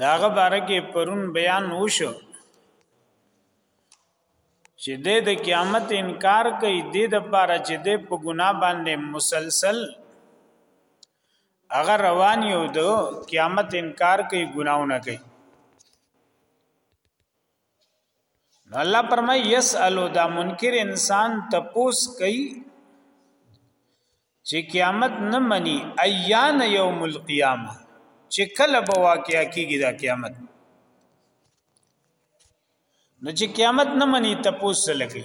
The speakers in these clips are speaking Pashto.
داغه باره کې پرون بیان وشو چې د د قیامت انکار کوي د د پاره چې د په ګنا باندې مسلسل اگر روان یو د قیامت انکار کوي ګناونه کوي نو الله پرمای یسالو دا منکر انسان تپوس کوي چې قیامت نه مني ایان یوم القیامه چې کله به واقعیا کیږي دا قیامت نو چې قیامت نه مني تپوس لګي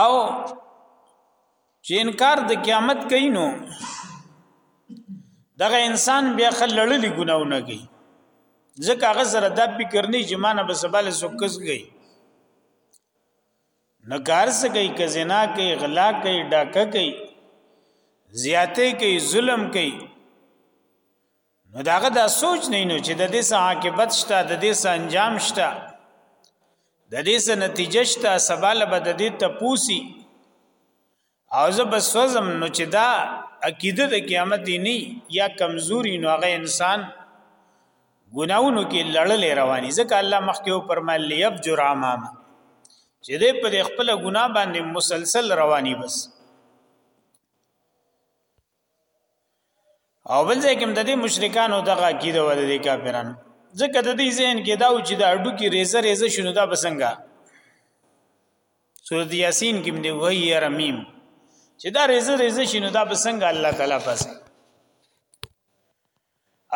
او چې انکار د قیامت کوي نو دغه انسان بیا خلړلې ګناونه کوي ځکه هغه سره د فکر نه چې مانه به سباله سوکس گئی نکار څه کوي کزنا کوي غلا کوي ډاکه کوي زیاته کوي ظلم کوي نو داغه دا سوچ نه نو چې د دې څه عاقبت شته د دې څه انجام شته د دې څه نتیجه شته سبا له بد دې تپوسی او زه بس وزم نو چې دا عقیده د قیامت نه یا کمزوري نو هغه انسان ګناونو کې لړلې رواني ځکه الله مخکې او پرمل لیب جرامام چې دې په خپل ګنا باندې مسلسل رواني بس او بل ځای کې د دې مشرکانو دغه عقیده و د کافرانو ځکه د دې ذهن کې دا و چې دا اډو کې ریزه ریزه شنو دا بسنګا سورۃ یاسین کې دی وای رمیم چې دا ریزه ریزه شنو دا بسنګا الله تعالی پاسه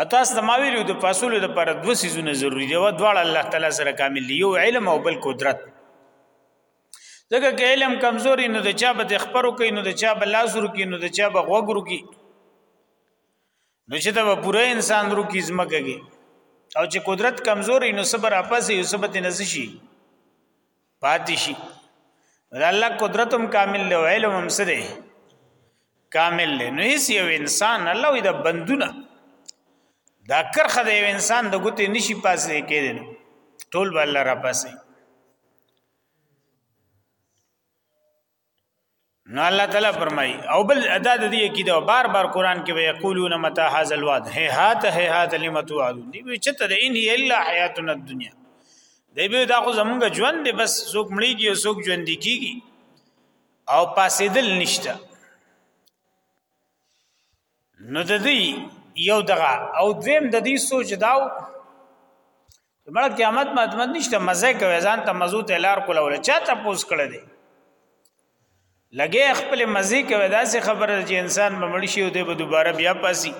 اتاس د ماویلو د پاسولو د پر دوه سيزونه ضروری دی و دواړه الله تعالی سره کامل دی یو علم او بل قدرت ځکه که علم کمزوري نو د چا به خبرو کوي نو د چا به لاسور کوي نو د چا به غوګرو کوي نو چې دا پوره انسان ورو کی زمکږي او چې قدرت کمزوري نو صبر اپس یو سبت نس شي پاتې شي دا الله قدرتم کامل له علم هم سره کامل له نو هیڅ یو انسان الله وي د بندونه دا کرخه د یو انسان د ګوتې نشي پاسې کېدل ټول بل را پاسې نو الله تعالی فرمای او بل ادا د دې کې دا بار بار قران کې ویقولون متا هاذ الوعد هي هات هي هات لم توعدون دی وی چته د ان الا حیاتنا الدنیا دی به دا خو زمونږ ژوند دی بس څوک مړیږي او څوک ژوند کیږي او پاسېدل نشته نو د دې یو دغه او دویم د دې سوچ داو مړ قیامت ماتمت نشته مزه کوي ځان ته مزو ته لار کولول چا ته پوس کړی دی لګي خپل مزي کوي دا سه خبره چې انسان مړ شي او دی به دوباره بیا پاسي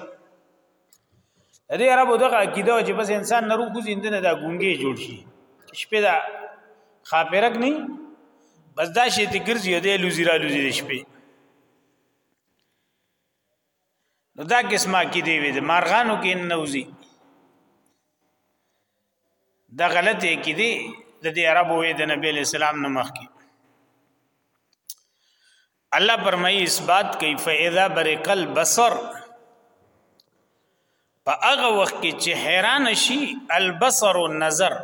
دې عربو دغه عقیده چې بس انسان نه روکو زنده نه دا ګونګي جوړ شي شپه دا خاپرک نه بس دا شي ته ګرځي دې لوزي را لوزي شپه نو دا قسمه کې دی وي د مارغانو کې نوزي دا غلطه کې دی د دې عربو وې د نبی له سلام نه مخ کې الله پرمایي اثبات کوي فاذا برق البصر په هغه وخت کې چې حیران شي البصر نظر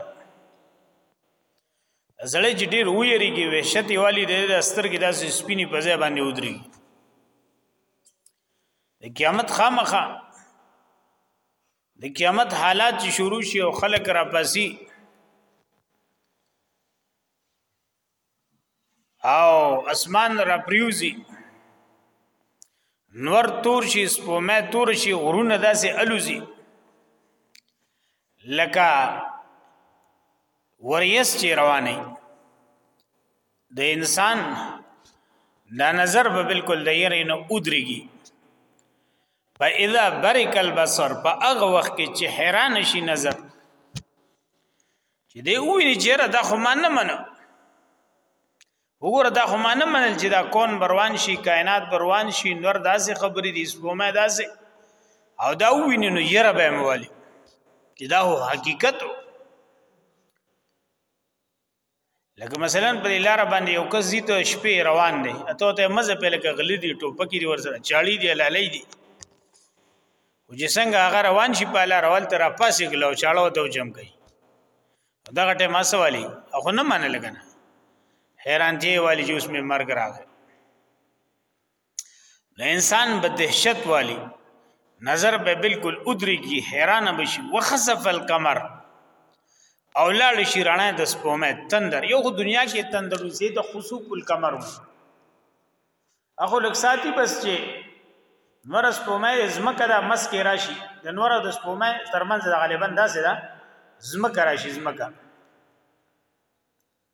زړه چې ډیر ویریږي وحشت والی د سترګې داسې سپینی په ځای باندې ودري د قیامت خامخه د قیامت حالات چې شروع شي او خلک را پاسي او اسمان را پریوزی نور تور شي سپومه تور شي غرونه داسې الوزي لکه وریس چې رواني د انسان دا نظر به بالکل د یری نه ودرېږي فاذا برک البصر په هغه وخت کې چې حیران شي نظر چې دی ویني چې را دا خو ما نه منو وګوره دا خو ما نه منل چې دا کون بروان شي کائنات بروان شي نور داسې خبرې دي سپومه داسې او دا ویني نو یره به موالی چې دا هو حقیقت لکه مثلا په لار باندې یو کس دي ته شپې روان دي اته ته مزه په لکه غلي دي ټوپکی دي ورسره چاړي دي لالي دي او چې څنګه هغه روان شي په لار اول تر پاسې غلو چاړو ته جمع کوي دا غټه مسوالي خو نه منل کنه حیران دی والی جوس می مرګ راغی نو انسان به دهشت والی نظر به بالکل ادری کی حیران بشي وخسف القمر او لاړ شي رڼا د سپومه تندر یو خو دنیا کې تندر زید خسوف القمر اخو لک ساتي بس چې نور سپومه زمکه د مسکه راشي د نور د سپومه ترمنځ غالبا داسې ده دا زمکه راشي زمکه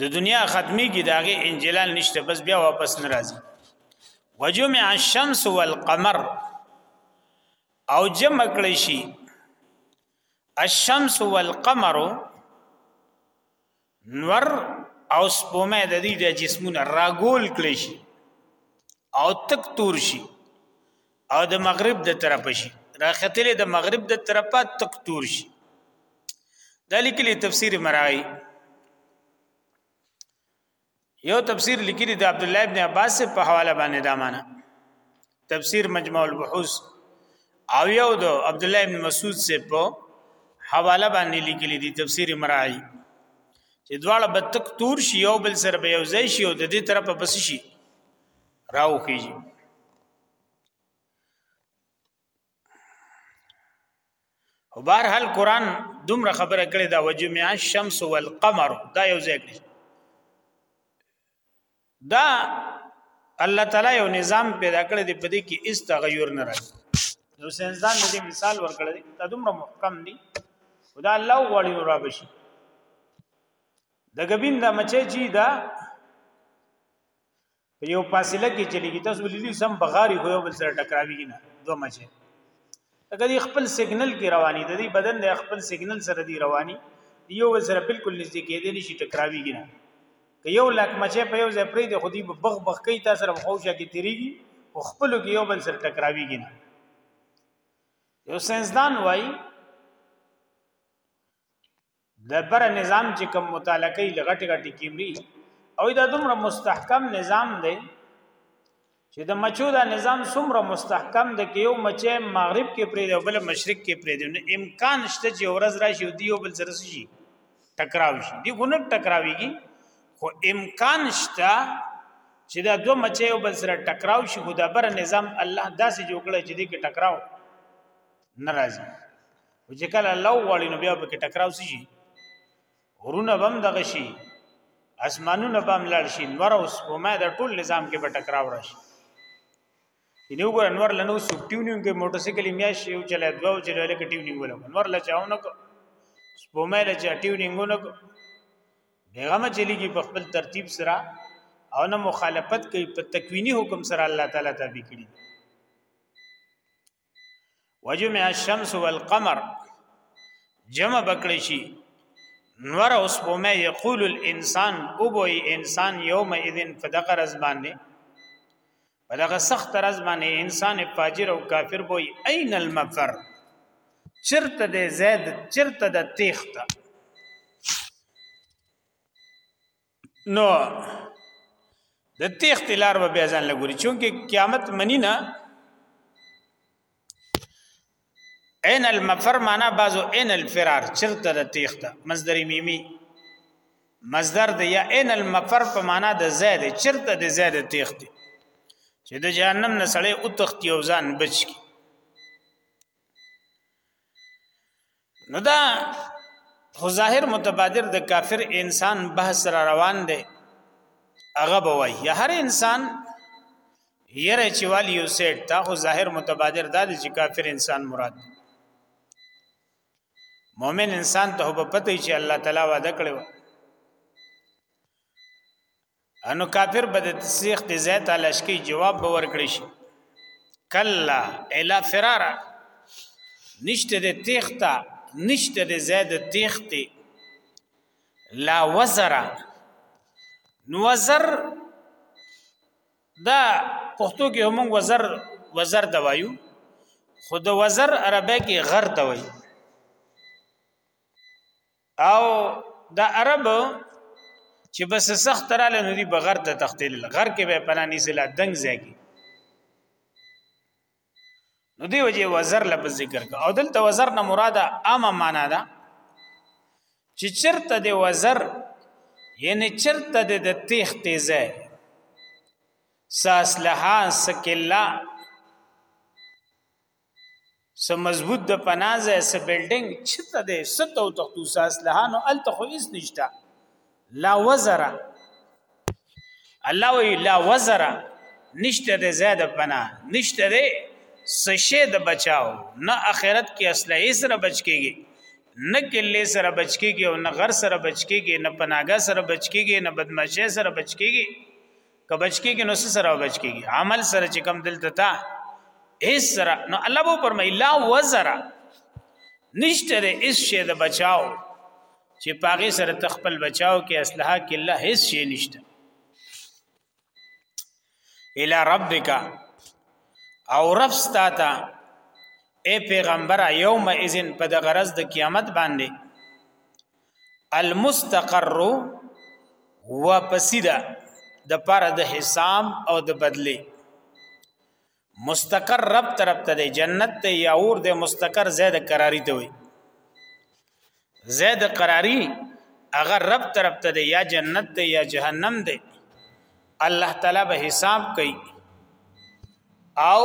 د دنیا ختمی کی داغه انجلال نشته بس بیا واپس ناراضي وجمع الشمس والقمر او جمع کړی شي الشمس والقمر نور او سپومه د دې د جسمونو راګول کړی شي او تک تور شي او د مغرب د طرف شي راختلې د مغرب د طرفه تک تور شي دا لیکلي تفسیر مرای یو تفسیر لیکلی د عبد الله ابن عباس په حواله باندې دا معنا تفسیر مجموع البحوث او یو د عبد الله ابن مسعود سے په حواله باندې لیکلی دی تفسیر مرای چې دواړه به تک تور شي یو بل سره به یو ځای شي او د دې طرفه بس شي راو کیږي او بهر حال قران دومره خبره کړې دا وجمع الشمس والقمر دا یو ځای کړی دا الله تعالی یو نظام پیدا کړی دی په دې کې هیڅ تغیر نه راځي نو انسان د دې مثال ورکړی دی دا دومره محکم دی خدا الله غوړي نو را بشي د غبین د مچې چی دا یو فاصله کې چلیږي تاسو ولې سم بغاری خو یو بل سره ټکراویږي نه دوه مچې لکه دی خپل سیګنل کې رواني د دې بدن د خپل سیګنل سره دی رواني یو بل سره بالکل نږدې کېدې نشي ټکراویږي نه که یو لک مچې په یو ځای پرې د خودي په بغ بغ کوي تاسو سره خوښه کې تیریږي او خپل کې یو بل سره ټکراویږي نه یو سنسدان وایي د بر نظام چې کوم مطالعه کوي لغټي غټي کیمري او دا دومره مستحکم نظام دی چې د مچو دا نظام څومره مستحکم دی کې یو مچې مغرب کې پرې دی بل مشرق کې پرې دی نو امکان شته چې ورځ راشي دی یو بل سره شي ټکراو شي دی خو نه ټکراويږي خو امکان شته چې دا دوه مچې یو بل سره ټکراو شي خو دا بر نظام الله داسې جوړ کړی چې دې کې ټکراو ناراضي او چې کله الله وغواړي نو بیا به کې ټکراو شي غرونه بم دغه شي اسمانونه بم لړ شي نور اوس کومه د ټول نظام کې به ټکراو راشي یې وګور انور لنو سټیو نیو کې موټر سایکل میا شي او چلای دوه او چلای لکه ټیو نیو ولګ انور لچاونه کو سپومه لچا ټیو نیونه کو بیغم چلیږي په خپل ترتیب سره او نه مخالفت کوي په تکوینی حکم سره الله تعالی تابع کړی وجمع الشمس والقمر جمع بکړی شي نور اوس په مې یقول الانسان او به انسان یوم اذن فدق رز باندې فدغه سخت رز باندې انسان فاجر او کافر بوي اين المفر چرته د زید چرته د تیخته نو د تیخت لار به بیا ځان لګوري چونکه قیامت منی نه عین المفر معنا بعضو عین الفرار چرته د تیخت مصدر میمی مصدر د یا عین المفر په معنا د زید چرته د زید تیخت چې د جهنم نه سړی او تختی او ځان بچ کی نو دا خو ظاهر متبادر د کافر انسان بحث را روان دی هغه به وای یا هر انسان یره چې والی یو سیټ تا خو ظاهر متبادر دا چې کافر انسان مراد مؤمن انسان ته په پته چې الله تعالی وعده کړو انو کافر به د تسیخ د ځای تلاش کی جواب به ورکړي شي کلا الا فرارا نشته د تیختا نشته د ځای د تیختی لا وزرا نو وزر دا پښتو کې هم وزر وزر دوایو خود وزر عربی کې غر دوایو او د عرب چې بس سخت را لنو دي بغیر ته تختیل غر کې به پنانی سلا دنګ زیږي نو دی وجه وزر لفظ ذکر کا او دلته وزر نه مراده عامه معنا ده چې چرته دی وزر یعنی چرته دی د تیخ تیزه ساسلحان سکلا سم مضبوط د پنازه سه بلډینګ چته ده ست او تخصص اصله نو ال ته خو هیڅ نشته لا وزر الله وی لا وزر نشته ده زاد پنا نشته ده سشه د بچاو نه اخرت کې اصله یې سره بچ کیږي نه کله سره بچ کیږي او نه غر سره بچ کیږي نه پناګه سره بچ کیږي نه بدمعشه سره بچ کیږي کبچکی کې نو سره بچکی عمل سره چې کم دلته تا اس سره نو الله وو فرمای لا وزرا نشته د اس شه د بچاو چې پاغه سره تخپل بچاو کې اسلحه کې الله هیڅ شي نشته الی ربک او رب ستاته اے پیغمبر یوم اذن په د غرض د قیامت باندې المستقر واپسی ده د پاره د حساب او د بدلی مستقر رب طرف ته دی جنت ته یا اور د مستقر زید قراری ته وي زید قراری اگر رب طرف ته دی یا جنت ته یا جهنم دی الله تعالی به حساب کوي او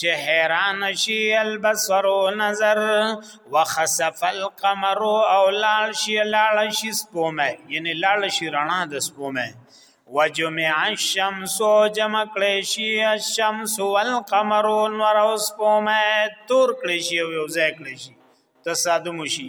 چې حیران شي البصر نظر وخسف القمر او لال شي لال شي سپومه یعنی لال شي رڼا د سپومه وجمع الشمس جمع کړي شي الشمس والقمر نور او سپومه تور کړي شي او یو ځای کړي شي تصادم شي